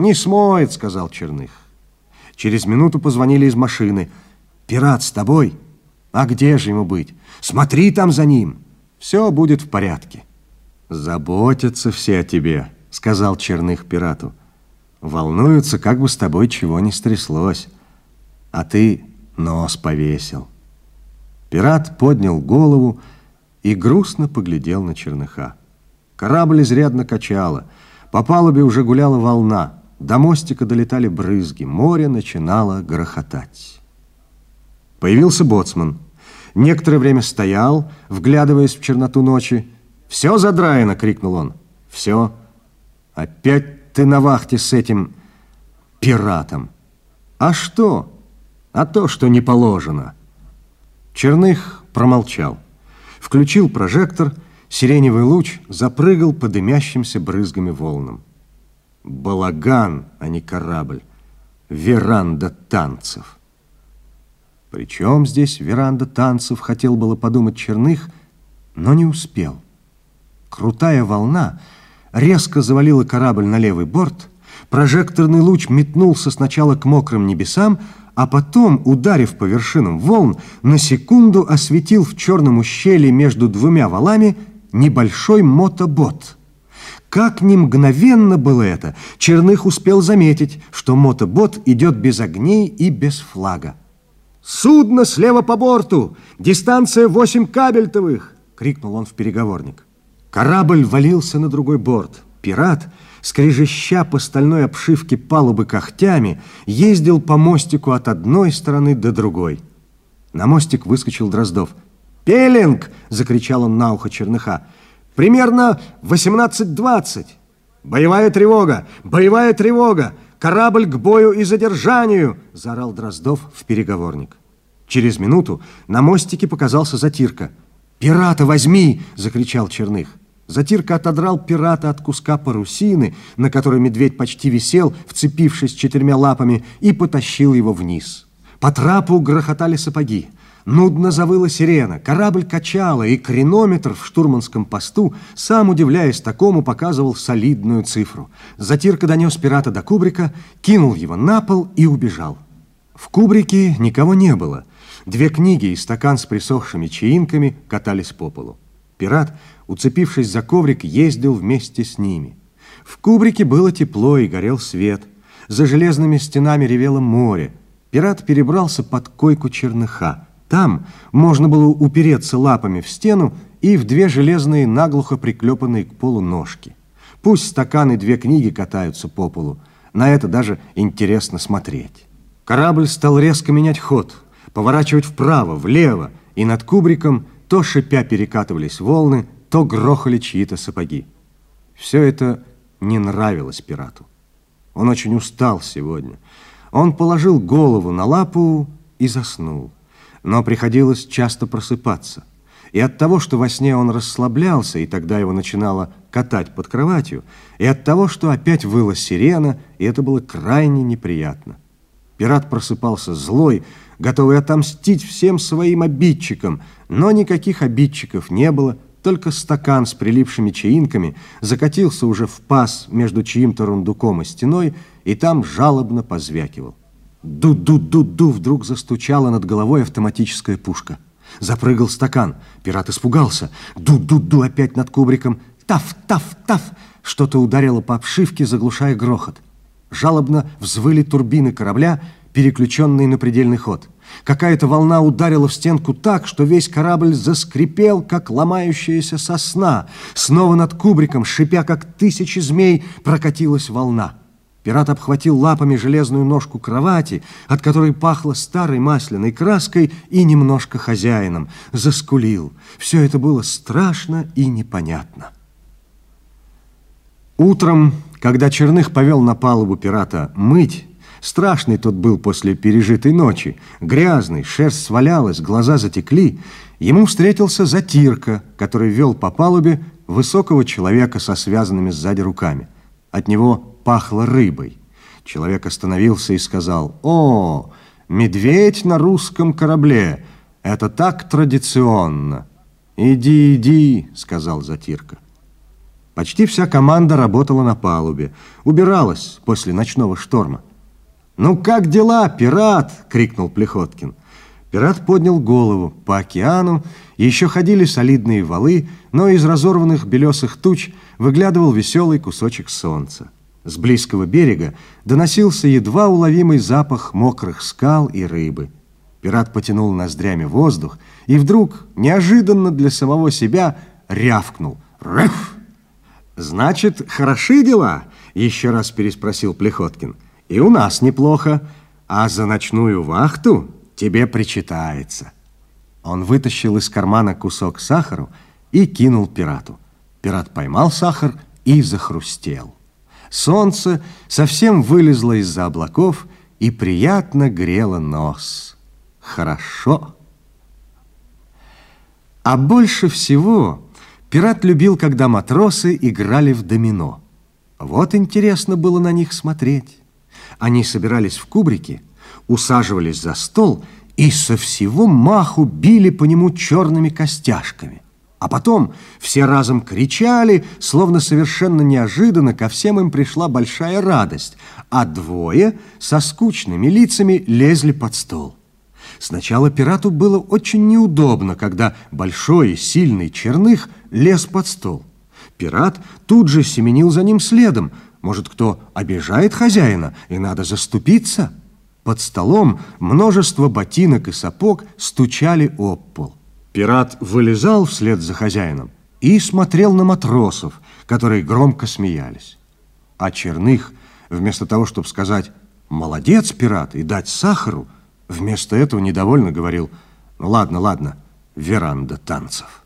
«Не смоет», — сказал Черных. Через минуту позвонили из машины. «Пират с тобой?» «А где же ему быть? Смотри там за ним. Все будет в порядке». «Заботятся все о тебе», — сказал Черных пирату. «Волнуются, как бы с тобой чего не стряслось. А ты нос повесил». Пират поднял голову и грустно поглядел на Черныха. Корабль изрядно качало, по палубе уже гуляла волна, до мостика долетали брызги, море начинало грохотать. Появился боцман. Некоторое время стоял, вглядываясь в черноту ночи. «Все задраено!» — крикнул он. «Все. Опять ты на вахте с этим пиратом. А что? А то, что не положено». Черных промолчал. Включил прожектор, сиреневый луч запрыгал по дымящимся брызгами волнам. Балаган, а не корабль. Веранда танцев. Причем здесь веранда танцев, хотел было подумать Черных, но не успел. Крутая волна резко завалила корабль на левый борт, прожекторный луч метнулся сначала к мокрым небесам, а потом, ударив по вершинам волн, на секунду осветил в черном ущелье между двумя валами небольшой мотобот. Как ни мгновенно было это, Черных успел заметить, что мотобот идет без огней и без флага. «Судно слева по борту! Дистанция восемь кабельтовых!» — крикнул он в переговорник. Корабль валился на другой борт. Пират — скрежеща по стальной обшивке палубы когтями, ездил по мостику от одной стороны до другой. На мостик выскочил Дроздов. «Пелинг!» — закричал он на ухо Черныха. «Примерно 18.20. Боевая тревога! Боевая тревога! Корабль к бою и задержанию!» — заорал Дроздов в переговорник. Через минуту на мостике показался Затирка. «Пирата возьми!» — закричал Черных. Затирка отодрал пирата от куска парусины, на которой медведь почти висел, вцепившись четырьмя лапами, и потащил его вниз. По трапу грохотали сапоги. Нудно завыла сирена, корабль качала, и кренометр в штурманском посту, сам удивляясь такому, показывал солидную цифру. Затирка донес пирата до кубрика, кинул его на пол и убежал. В кубрике никого не было. Две книги и стакан с присохшими чаинками катались по полу. Пират, уцепившись за коврик, ездил вместе с ними. В кубрике было тепло и горел свет. За железными стенами ревело море. Пират перебрался под койку черныха. Там можно было упереться лапами в стену и в две железные наглухо приклепанные к полу ножки. Пусть стаканы две книги катаются по полу. На это даже интересно смотреть. Корабль стал резко менять ход, поворачивать вправо, влево, и над кубриком – то шипя перекатывались волны, то грохали чьи-то сапоги. Все это не нравилось пирату. Он очень устал сегодня. Он положил голову на лапу и заснул. Но приходилось часто просыпаться. И от того, что во сне он расслаблялся, и тогда его начинало катать под кроватью, и от того, что опять выла сирена, и это было крайне неприятно. Пират просыпался злой, готовый отомстить всем своим обидчикам, но никаких обидчиков не было, только стакан с прилипшими чаинками закатился уже в паз между чьим-то рундуком и стеной, и там жалобно позвякивал. Ду-ду-ду-ду вдруг застучала над головой автоматическая пушка. Запрыгал стакан. Пират испугался. Ду-ду-ду опять над кубриком. Таф-таф-таф. Что-то ударило по обшивке, заглушая грохот. Жалобно взвыли турбины корабля, переключенные на предельный ход. Какая-то волна ударила в стенку так, что весь корабль заскрипел, как ломающаяся сосна. Снова над кубриком, шипя, как тысячи змей, прокатилась волна. Пират обхватил лапами железную ножку кровати, от которой пахло старой масляной краской и немножко хозяином. Заскулил. Все это было страшно и непонятно. Утром, когда Черных повел на палубу пирата мыть, Страшный тот был после пережитой ночи. Грязный, шерсть свалялась, глаза затекли. Ему встретился Затирка, который вел по палубе высокого человека со связанными сзади руками. От него пахло рыбой. Человек остановился и сказал, «О, медведь на русском корабле! Это так традиционно!» «Иди, иди», — сказал Затирка. Почти вся команда работала на палубе, убиралась после ночного шторма. «Ну как дела, пират?» — крикнул Плехоткин. Пират поднял голову. По океану еще ходили солидные валы, но из разорванных белесых туч выглядывал веселый кусочек солнца. С близкого берега доносился едва уловимый запах мокрых скал и рыбы. Пират потянул ноздрями воздух и вдруг, неожиданно для самого себя, рявкнул. «Рэф!» «Значит, хороши дела?» — еще раз переспросил Плехоткин. «И у нас неплохо. А за ночную вахту тебе причитается». Он вытащил из кармана кусок сахару и кинул пирату. Пират поймал сахар и захрустел. Солнце совсем вылезло из-за облаков и приятно грело нос. Хорошо. А больше всего пират любил, когда матросы играли в домино. Вот интересно было на них смотреть. Они собирались в кубрике, усаживались за стол и со всего маху били по нему черными костяшками. А потом все разом кричали, словно совершенно неожиданно ко всем им пришла большая радость, а двое со скучными лицами лезли под стол. Сначала пирату было очень неудобно, когда большой и сильный черных лез под стол. Пират тут же семенил за ним следом. Может, кто обижает хозяина, и надо заступиться? Под столом множество ботинок и сапог стучали об пол. Пират вылезал вслед за хозяином и смотрел на матросов, которые громко смеялись. А Черных, вместо того, чтобы сказать «молодец, пират» и дать сахару, вместо этого недовольно говорил «ну ладно, ладно, веранда танцев».